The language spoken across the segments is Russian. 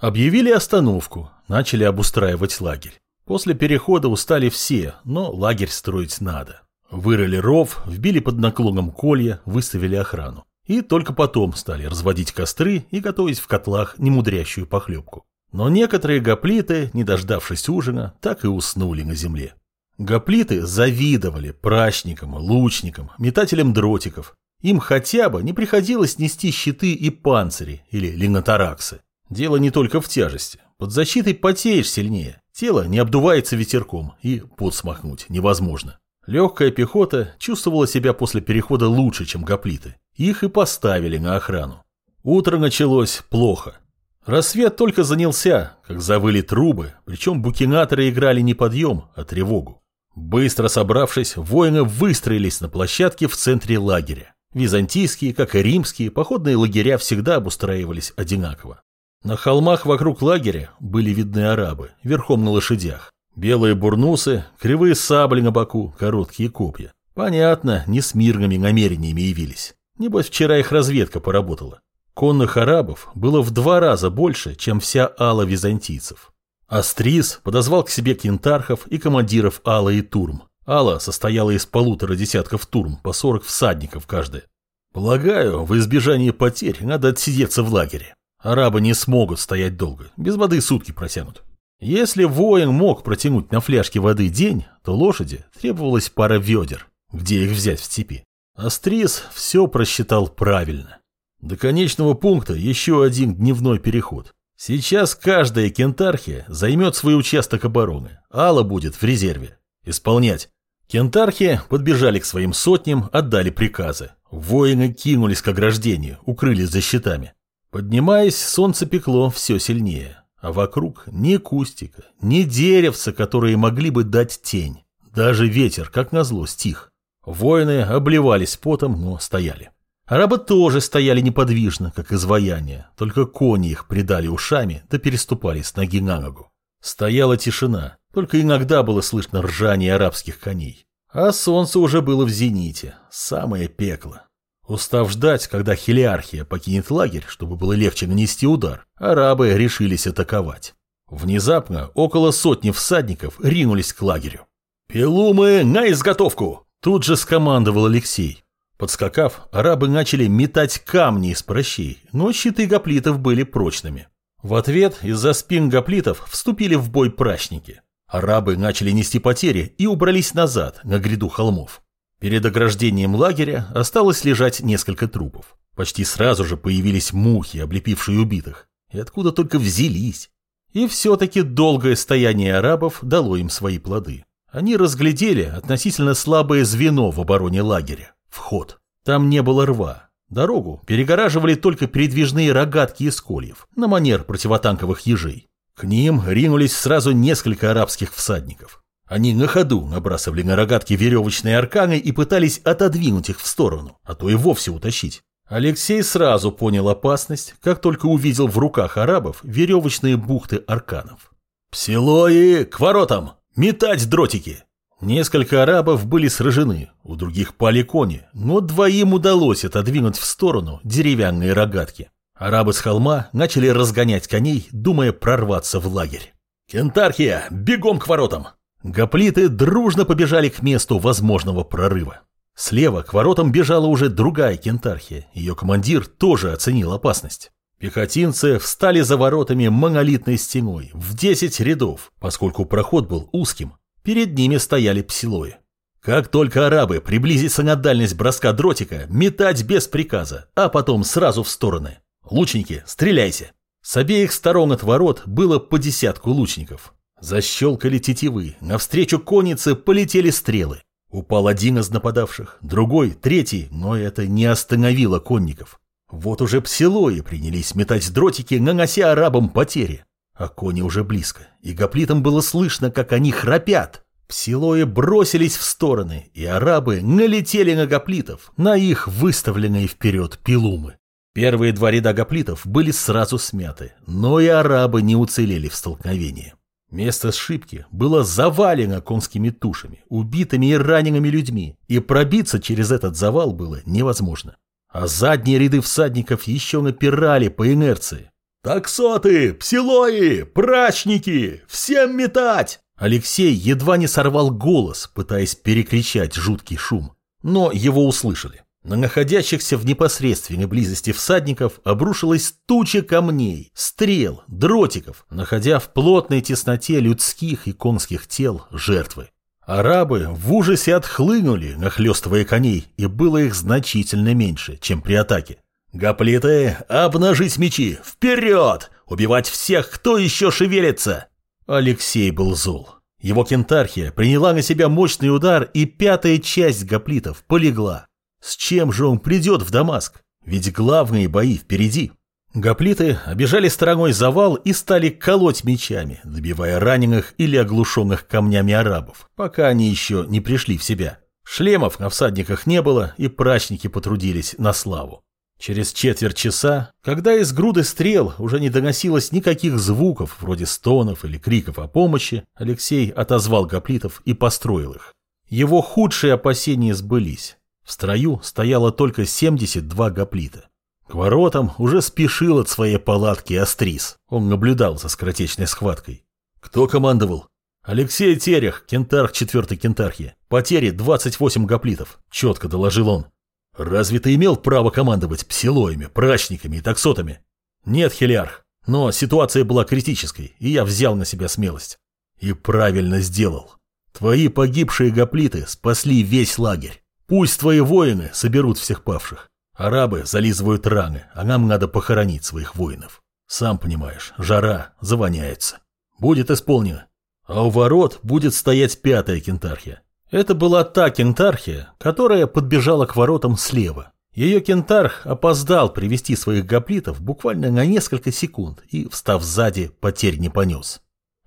Объявили остановку, начали обустраивать лагерь. После перехода устали все, но лагерь строить надо. Вырыли ров, вбили под наклоном колья, выставили охрану. И только потом стали разводить костры и готовить в котлах немудрящую похлебку. Но некоторые гоплиты, не дождавшись ужина, так и уснули на земле. Гоплиты завидовали прачникам, лучникам, метателям дротиков. Им хотя бы не приходилось нести щиты и панцири или линотараксы. Дело не только в тяжести. Под защитой потеешь сильнее. Тело не обдувается ветерком, и пот смахнуть невозможно. Легкая пехота чувствовала себя после перехода лучше, чем гоплиты. Их и поставили на охрану. Утро началось плохо. Рассвет только занялся, как завыли трубы, причем букинаторы играли не подъем, а тревогу. Быстро собравшись, воины выстроились на площадке в центре лагеря. Византийские, как и римские, походные лагеря всегда обустраивались одинаково. На холмах вокруг лагеря были видны арабы, верхом на лошадях. Белые бурнусы, кривые сабли на боку, короткие копья. Понятно, не с мирными намерениями явились. Небось, вчера их разведка поработала. Конных арабов было в два раза больше, чем вся ала византийцев. Астрис подозвал к себе кентархов и командиров ала и турм. Ала состояла из полутора десятков турм, по сорок всадников каждая. Полагаю, в избежании потерь надо отсидеться в лагере. Арабы не смогут стоять долго, без воды сутки протянут. Если воин мог протянуть на фляжке воды день, то лошади требовалась пара ведер. Где их взять в степи? Астрис все просчитал правильно. До конечного пункта еще один дневной переход. Сейчас каждая кентархия займет свой участок обороны. Алла будет в резерве. Исполнять. Кентархи подбежали к своим сотням, отдали приказы. Воины кинулись к ограждению, укрылись за щитами. Поднимаясь, солнце пекло все сильнее а вокруг ни кустика, ни деревца, которые могли бы дать тень. Даже ветер, как назло, стих. Воины обливались потом, но стояли. Арабы тоже стояли неподвижно, как изваяние, только кони их придали ушами да переступали с ноги на ногу. Стояла тишина, только иногда было слышно ржание арабских коней. А солнце уже было в зените, самое пекло. Устав ждать, когда хелиархия покинет лагерь, чтобы было легче нанести удар, арабы решились атаковать. Внезапно около сотни всадников ринулись к лагерю. «Пилумы на изготовку!» Тут же скомандовал Алексей. Подскакав, арабы начали метать камни из прощей, но щиты гоплитов были прочными. В ответ из-за спин гоплитов вступили в бой прачники. Арабы начали нести потери и убрались назад, на гряду холмов. Перед ограждением лагеря осталось лежать несколько трупов. Почти сразу же появились мухи, облепившие убитых. И откуда только взялись. И все-таки долгое стояние арабов дало им свои плоды. Они разглядели относительно слабое звено в обороне лагеря – вход. Там не было рва. Дорогу перегораживали только передвижные рогатки из кольев, на манер противотанковых ежей. К ним ринулись сразу несколько арабских всадников. Они на ходу набрасывали на рогатки веревочные арканы и пытались отодвинуть их в сторону, а то и вовсе утащить. Алексей сразу понял опасность, как только увидел в руках арабов веревочные бухты арканов. «Псилои, к воротам! Метать дротики!» Несколько арабов были сражены, у других пали кони, но двоим удалось отодвинуть в сторону деревянные рогатки. Арабы с холма начали разгонять коней, думая прорваться в лагерь. «Кентархия, бегом к воротам!» Гоплиты дружно побежали к месту возможного прорыва. Слева к воротам бежала уже другая кентархия, ее командир тоже оценил опасность. Пехотинцы встали за воротами монолитной стеной в 10 рядов, поскольку проход был узким. Перед ними стояли псилои. Как только арабы приблизятся на дальность броска дротика, метать без приказа, а потом сразу в стороны. Лучники, стреляйте! С обеих сторон от ворот было по десятку лучников. Защелкали тетивы, навстречу коннице полетели стрелы. Упал один из нападавших, другой, третий, но это не остановило конников. Вот уже псилои принялись метать дротики, нанося арабам потери. А кони уже близко, и гоплитам было слышно, как они храпят. Псилои бросились в стороны, и арабы налетели на гоплитов, на их выставленные вперед пилумы. Первые два ряда гоплитов были сразу смяты, но и арабы не уцелели в столкновении. Место сшибки было завалено конскими тушами, убитыми и ранеными людьми, и пробиться через этот завал было невозможно. А задние ряды всадников еще напирали по инерции. «Таксоты! Псилои! Прачники! Всем метать!» Алексей едва не сорвал голос, пытаясь перекричать жуткий шум. Но его услышали. На находящихся в непосредственной близости всадников обрушилась туча камней, стрел, дротиков, находя в плотной тесноте людских и конских тел жертвы. Арабы в ужасе отхлынули, нахлестывая коней, и было их значительно меньше, чем при атаке. «Гоплиты, обнажить мечи! Вперед! Убивать всех, кто еще шевелится!» Алексей был зол. Его кентархия приняла на себя мощный удар, и пятая часть гоплитов полегла. С чем же он придет в Дамаск? Ведь главные бои впереди. Гоплиты обижали стороной завал и стали колоть мечами, добивая раненых или оглушенных камнями арабов, пока они еще не пришли в себя. Шлемов на всадниках не было, и прачники потрудились на славу. Через четверть часа, когда из груды стрел уже не доносилось никаких звуков, вроде стонов или криков о помощи, Алексей отозвал гоплитов и построил их. Его худшие опасения сбылись. В строю стояло только 72 гоплита. К воротам уже спешил от своей палатки Астрис. Он наблюдал за скоротечной схваткой. Кто командовал? Алексей Терех, кентарх 4 кентархи. Потери 28 гоплитов, четко доложил он. Разве ты имел право командовать псилоями, прачниками и таксотами? Нет, Хелиарх. Но ситуация была критической, и я взял на себя смелость. И правильно сделал. Твои погибшие гоплиты спасли весь лагерь. Пусть твои воины соберут всех павших. Арабы зализывают раны, а нам надо похоронить своих воинов. Сам понимаешь, жара завоняется. Будет исполнено. А у ворот будет стоять пятая кентархия. Это была та кентархия, которая подбежала к воротам слева. Ее кентарх опоздал привести своих гоплитов буквально на несколько секунд и, встав сзади, потерь не понес.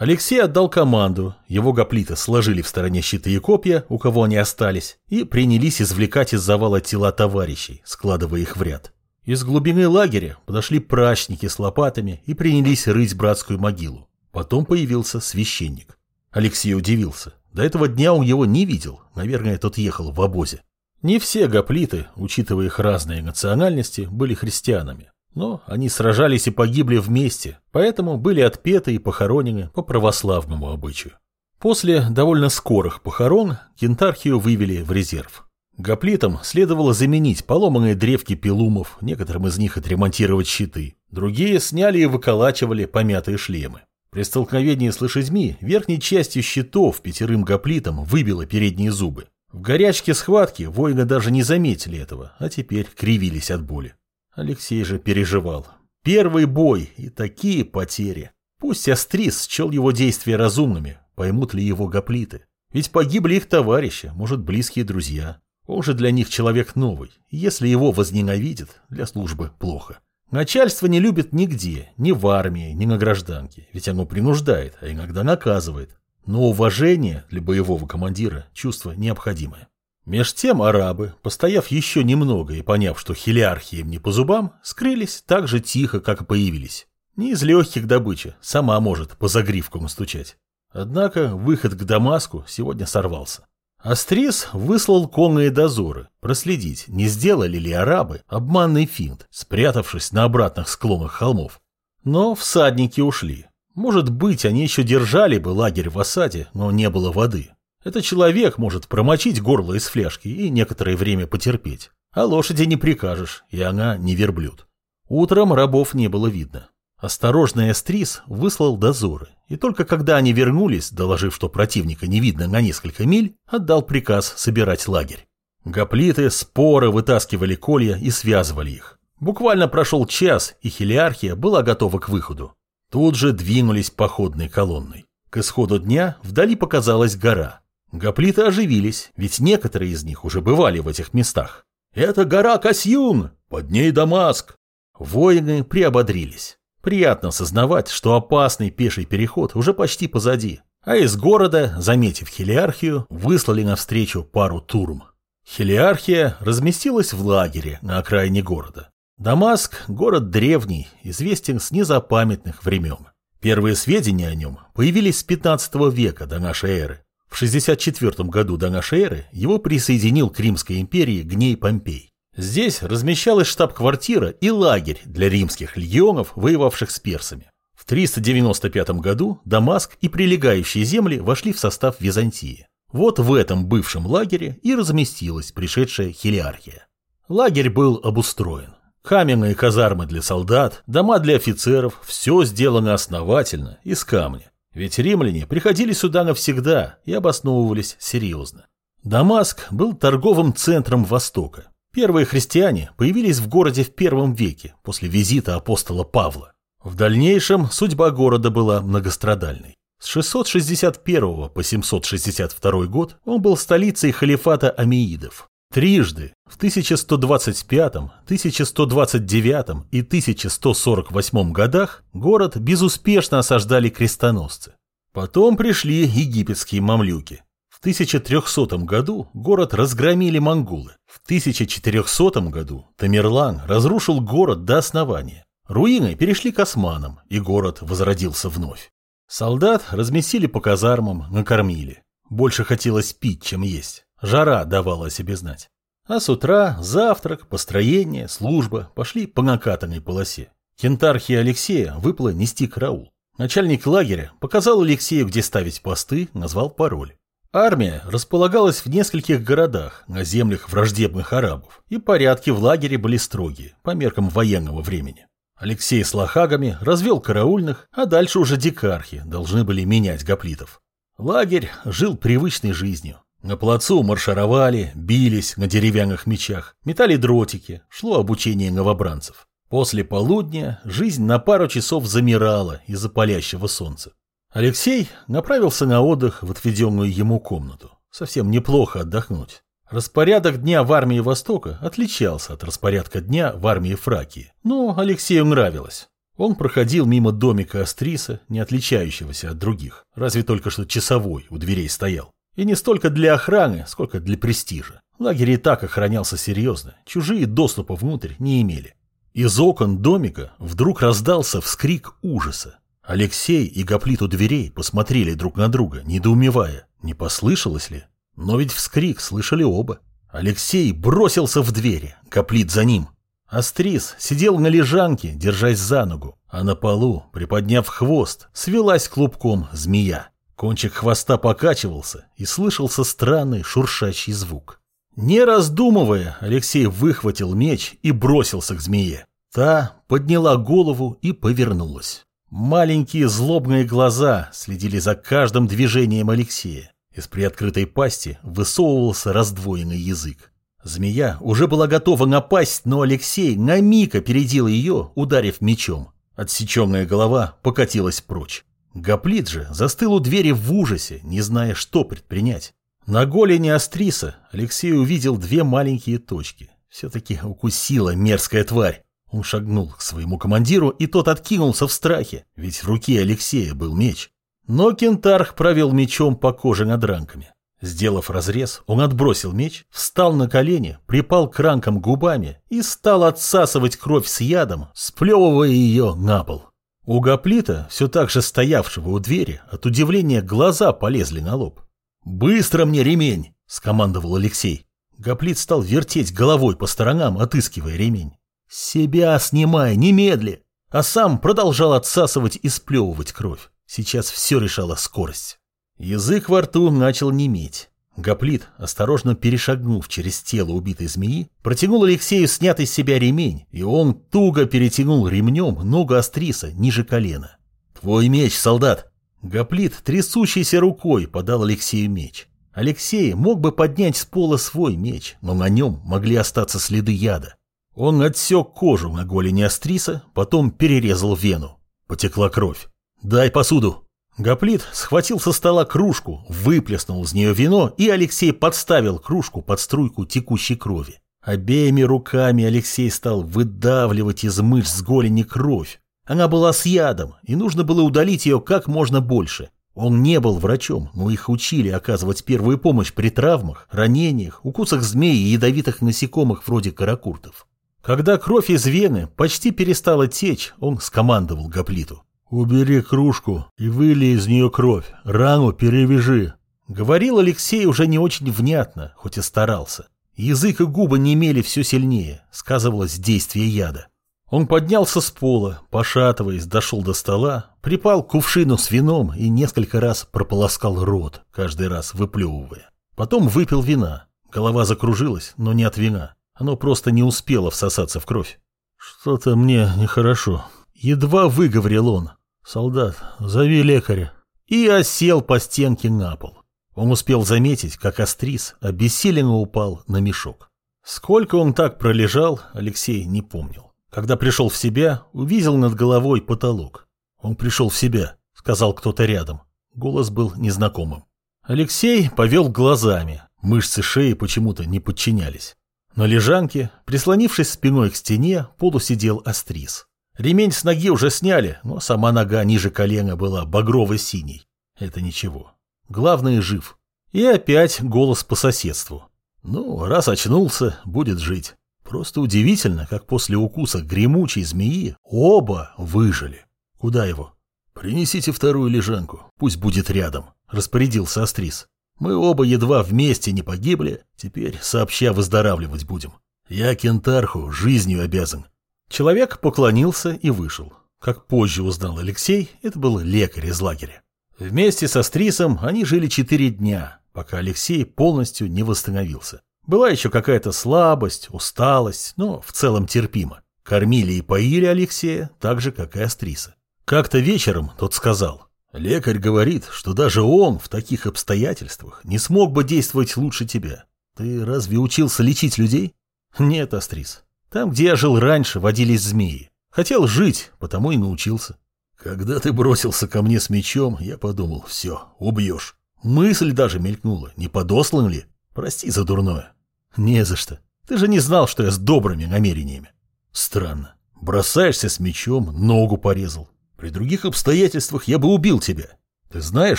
Алексей отдал команду, его гоплиты сложили в стороне щиты и копья, у кого они остались, и принялись извлекать из завала тела товарищей, складывая их в ряд. Из глубины лагеря подошли прачники с лопатами и принялись рыть братскую могилу. Потом появился священник. Алексей удивился. До этого дня он его не видел, наверное, тот ехал в обозе. Не все гоплиты, учитывая их разные национальности, были христианами. Но они сражались и погибли вместе, поэтому были отпеты и похоронены по православному обычаю. После довольно скорых похорон кентархию вывели в резерв. Гоплитам следовало заменить поломанные древки пилумов, некоторым из них отремонтировать щиты. Другие сняли и выколачивали помятые шлемы. При столкновении с лошадьми верхней частью щитов пятерым гоплитам выбило передние зубы. В горячке схватки воины даже не заметили этого, а теперь кривились от боли. Алексей же переживал. Первый бой и такие потери. Пусть Астрис счел его действия разумными, поймут ли его гоплиты. Ведь погибли их товарищи, может, близкие друзья. Он же для них человек новый. Если его возненавидят, для службы плохо. Начальство не любит нигде, ни в армии, ни на гражданке, ведь оно принуждает, а иногда наказывает. Но уважение для боевого командира – чувство необходимое. Меж тем арабы, постояв еще немного и поняв, что хилиархи им не по зубам, скрылись так же тихо, как и появились. Не из легких добыча, сама может по загривку настучать. Однако выход к Дамаску сегодня сорвался. Астрис выслал конные дозоры, проследить, не сделали ли арабы обманный финт, спрятавшись на обратных склонах холмов. Но всадники ушли. Может быть, они еще держали бы лагерь в осаде, но не было воды. Этот человек может промочить горло из фляжки и некоторое время потерпеть. А лошади не прикажешь, и она не верблюд. Утром рабов не было видно. Осторожный Эстрис выслал дозоры, и только когда они вернулись, доложив, что противника не видно на несколько миль, отдал приказ собирать лагерь. Гоплиты споры вытаскивали колья и связывали их. Буквально прошел час, и хелиархия была готова к выходу. Тут же двинулись походной колонной. К исходу дня вдали показалась гора. Гоплиты оживились, ведь некоторые из них уже бывали в этих местах. «Это гора Касьюн! Под ней Дамаск!» Воины приободрились. Приятно осознавать, что опасный пеший переход уже почти позади, а из города, заметив хелиархию, выслали навстречу пару турм. Хелиархия разместилась в лагере на окраине города. Дамаск – город древний, известен с незапамятных времен. Первые сведения о нем появились с 15 века до нашей эры. В 64 году до нашей эры его присоединил к Римской империи Гней Помпей. Здесь размещалась штаб-квартира и лагерь для римских легионов, воевавших с персами. В 395 году Дамаск и прилегающие земли вошли в состав Византии. Вот в этом бывшем лагере и разместилась пришедшая хелиархия. Лагерь был обустроен. Каменные казармы для солдат, дома для офицеров – все сделано основательно, из камня. Ведь римляне приходили сюда навсегда и обосновывались серьезно. Дамаск был торговым центром Востока. Первые христиане появились в городе в первом веке, после визита апостола Павла. В дальнейшем судьба города была многострадальной. С 661 по 762 год он был столицей халифата Амиидов. Трижды, в 1125, 1129 и 1148 годах, город безуспешно осаждали крестоносцы. Потом пришли египетские мамлюки. В 1300 году город разгромили монголы. В 1400 году Тамерлан разрушил город до основания. Руины перешли к османам, и город возродился вновь. Солдат разместили по казармам, накормили. Больше хотелось пить, чем есть. Жара давала о себе знать. А с утра завтрак, построение, служба пошли по накатанной полосе. Кентархи Алексея выпало нести караул. Начальник лагеря показал Алексею, где ставить посты, назвал пароль. Армия располагалась в нескольких городах на землях враждебных арабов, и порядки в лагере были строгие, по меркам военного времени. Алексей с лохагами развел караульных, а дальше уже дикархи должны были менять гоплитов. Лагерь жил привычной жизнью. На плацу маршировали, бились на деревянных мечах, метали дротики, шло обучение новобранцев. После полудня жизнь на пару часов замирала из-за палящего солнца. Алексей направился на отдых в отведенную ему комнату. Совсем неплохо отдохнуть. Распорядок дня в армии Востока отличался от распорядка дня в армии Фракии, но Алексею нравилось. Он проходил мимо домика Астриса, не отличающегося от других, разве только что часовой у дверей стоял. И не столько для охраны, сколько для престижа. Лагерь и так охранялся серьезно, чужие доступа внутрь не имели. Из окон домика вдруг раздался вскрик ужаса. Алексей и Гоплит у дверей посмотрели друг на друга, недоумевая, не послышалось ли. Но ведь вскрик слышали оба. Алексей бросился в двери, Гоплит за ним. Астрис сидел на лежанке, держась за ногу, а на полу, приподняв хвост, свелась клубком змея. Кончик хвоста покачивался, и слышался странный шуршащий звук. Не раздумывая, Алексей выхватил меч и бросился к змее. Та подняла голову и повернулась. Маленькие злобные глаза следили за каждым движением Алексея. Из приоткрытой пасти высовывался раздвоенный язык. Змея уже была готова напасть, но Алексей на миг опередил ее, ударив мечом. Отсеченная голова покатилась прочь. Гоплит же застыл у двери в ужасе, не зная, что предпринять. На голени Астриса Алексей увидел две маленькие точки. Все-таки укусила мерзкая тварь. Он шагнул к своему командиру, и тот откинулся в страхе, ведь в руке Алексея был меч. Но кентарх провел мечом по коже над ранками. Сделав разрез, он отбросил меч, встал на колени, припал к ранкам губами и стал отсасывать кровь с ядом, сплевывая ее на пол. У гоплита, все так же стоявшего у двери, от удивления глаза полезли на лоб. «Быстро мне ремень!» – скомандовал Алексей. Гоплит стал вертеть головой по сторонам, отыскивая ремень. «Себя снимай, немедли!» А сам продолжал отсасывать и сплевывать кровь. Сейчас все решала скорость. Язык во рту начал неметь. Гоплит, осторожно перешагнув через тело убитой змеи, протянул Алексею снятый с себя ремень, и он туго перетянул ремнем ногу Астриса ниже колена. «Твой меч, солдат!» Гоплит, трясущейся рукой, подал Алексею меч. Алексей мог бы поднять с пола свой меч, но на нем могли остаться следы яда. Он отсек кожу на голени Астриса, потом перерезал вену. Потекла кровь. «Дай посуду!» Гоплит схватил со стола кружку, выплеснул из нее вино, и Алексей подставил кружку под струйку текущей крови. Обеими руками Алексей стал выдавливать из мышц с голени кровь. Она была с ядом, и нужно было удалить ее как можно больше. Он не был врачом, но их учили оказывать первую помощь при травмах, ранениях, укусах змей и ядовитых насекомых вроде каракуртов. Когда кровь из вены почти перестала течь, он скомандовал Гоплиту. «Убери кружку и вылей из нее кровь, рану перевяжи». Говорил Алексей уже не очень внятно, хоть и старался. Язык и губы не имели все сильнее, сказывалось действие яда. Он поднялся с пола, пошатываясь, дошел до стола, припал к кувшину с вином и несколько раз прополоскал рот, каждый раз выплевывая. Потом выпил вина. Голова закружилась, но не от вина. Оно просто не успело всосаться в кровь. «Что-то мне нехорошо». Едва выговорил он. «Солдат, зови лекаря». И осел по стенке на пол. Он успел заметить, как Астрис обессиленно упал на мешок. Сколько он так пролежал, Алексей не помнил. Когда пришел в себя, увидел над головой потолок. Он пришел в себя, сказал кто-то рядом. Голос был незнакомым. Алексей повел глазами. Мышцы шеи почему-то не подчинялись. На лежанке, прислонившись спиной к стене, полусидел Астрис. Ремень с ноги уже сняли, но сама нога ниже колена была багрово-синей. Это ничего. Главное, жив. И опять голос по соседству. Ну, раз очнулся, будет жить. Просто удивительно, как после укуса гремучей змеи оба выжили. Куда его? Принесите вторую лежанку, пусть будет рядом, распорядился Астрис. Мы оба едва вместе не погибли, теперь сообща выздоравливать будем. Я кентарху жизнью обязан. Человек поклонился и вышел. Как позже узнал Алексей, это был лекарь из лагеря. Вместе со Стрисом они жили четыре дня, пока Алексей полностью не восстановился. Была еще какая-то слабость, усталость, но в целом терпимо. Кормили и поили Алексея так же, как и Астриса. Как-то вечером тот сказал, «Лекарь говорит, что даже он в таких обстоятельствах не смог бы действовать лучше тебя. Ты разве учился лечить людей?» «Нет, Астрис. Там, где я жил раньше, водились змеи. Хотел жить, потому и научился». «Когда ты бросился ко мне с мечом, я подумал, все, убьешь. Мысль даже мелькнула, не подослан ли?» Прости за дурное. Не за что. Ты же не знал, что я с добрыми намерениями. Странно. Бросаешься с мечом, ногу порезал. При других обстоятельствах я бы убил тебя. Ты знаешь,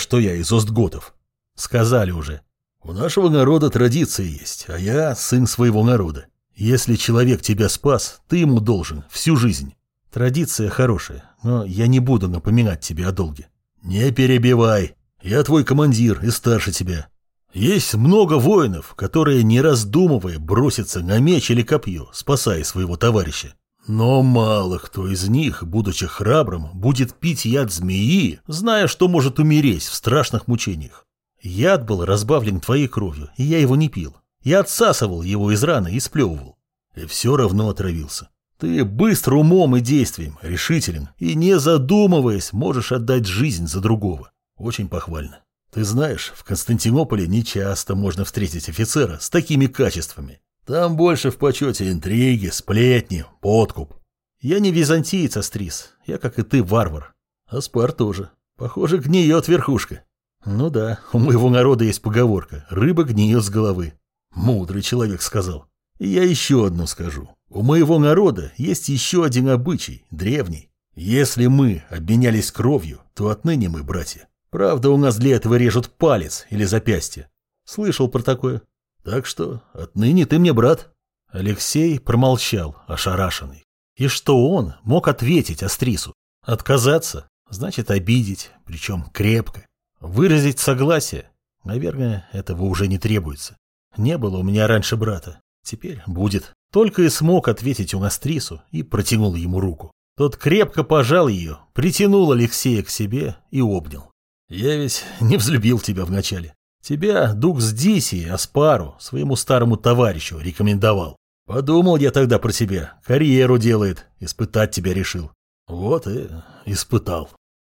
что я из Остготов? Сказали уже. У нашего народа традиция есть, а я сын своего народа. Если человек тебя спас, ты ему должен всю жизнь. Традиция хорошая, но я не буду напоминать тебе о долге. Не перебивай. Я твой командир и старше тебя. Есть много воинов, которые, не раздумывая, бросятся на меч или копье, спасая своего товарища. Но мало кто из них, будучи храбрым, будет пить яд змеи, зная, что может умереть в страшных мучениях. Яд был разбавлен твоей кровью, и я его не пил. Я отсасывал его из раны и сплевывал. И все равно отравился. Ты быстро умом и действием, решителен, и не задумываясь, можешь отдать жизнь за другого. Очень похвально. Ты знаешь, в Константинополе нечасто можно встретить офицера с такими качествами. Там больше в почете интриги, сплетни, подкуп. Я не византиец, Астрис. Я, как и ты, варвар. Аспар тоже. Похоже, гниет верхушка. Ну да, у моего народа есть поговорка «рыба гниет с головы». Мудрый человек сказал. Я еще одну скажу. У моего народа есть еще один обычай, древний. Если мы обменялись кровью, то отныне мы братья. Правда, у нас для этого режут палец или запястье. Слышал про такое. Так что отныне ты мне брат. Алексей промолчал, ошарашенный. И что он мог ответить Астрису? Отказаться? Значит, обидеть, причем крепко. Выразить согласие? Наверное, этого уже не требуется. Не было у меня раньше брата. Теперь будет. Только и смог ответить он Астрису и протянул ему руку. Тот крепко пожал ее, притянул Алексея к себе и обнял. Я ведь не взлюбил тебя вначале. Тебя Дукс Диси, Аспару, своему старому товарищу, рекомендовал. Подумал я тогда про тебя. Карьеру делает. Испытать тебя решил. Вот и испытал.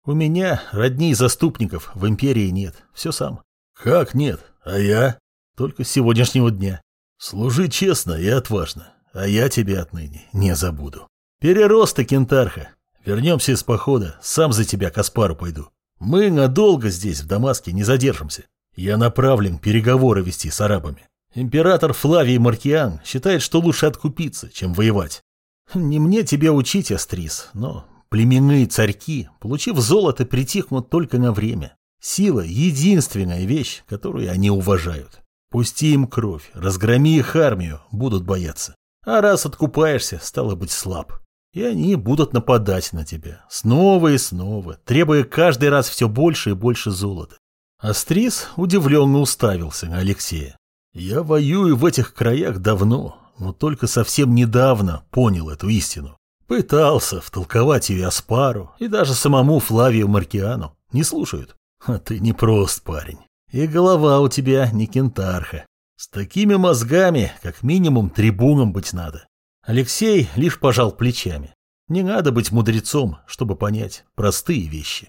У меня родней заступников в империи нет. Все сам. Как нет? А я? Только с сегодняшнего дня. Служи честно и отважно. А я тебя отныне не забуду. Перерос ты, кентарха. Вернемся из похода. Сам за тебя к Аспару пойду. Мы надолго здесь, в Дамаске, не задержимся. Я направлен переговоры вести с арабами. Император Флавий Маркиан считает, что лучше откупиться, чем воевать. Не мне тебя учить, Астрис, но племенные царьки, получив золото, притихнут только на время. Сила — единственная вещь, которую они уважают. Пусти им кровь, разгроми их армию, будут бояться. А раз откупаешься, стало быть слаб и они будут нападать на тебя. Снова и снова, требуя каждый раз все больше и больше золота. Астрис удивленно уставился на Алексея. Я воюю в этих краях давно, но только совсем недавно понял эту истину. Пытался втолковать ее Аспару и даже самому Флавию Маркиану. Не слушают. А ты не прост парень. И голова у тебя не кентарха. С такими мозгами, как минимум, трибуном быть надо. Алексей лишь пожал плечами. Не надо быть мудрецом, чтобы понять простые вещи.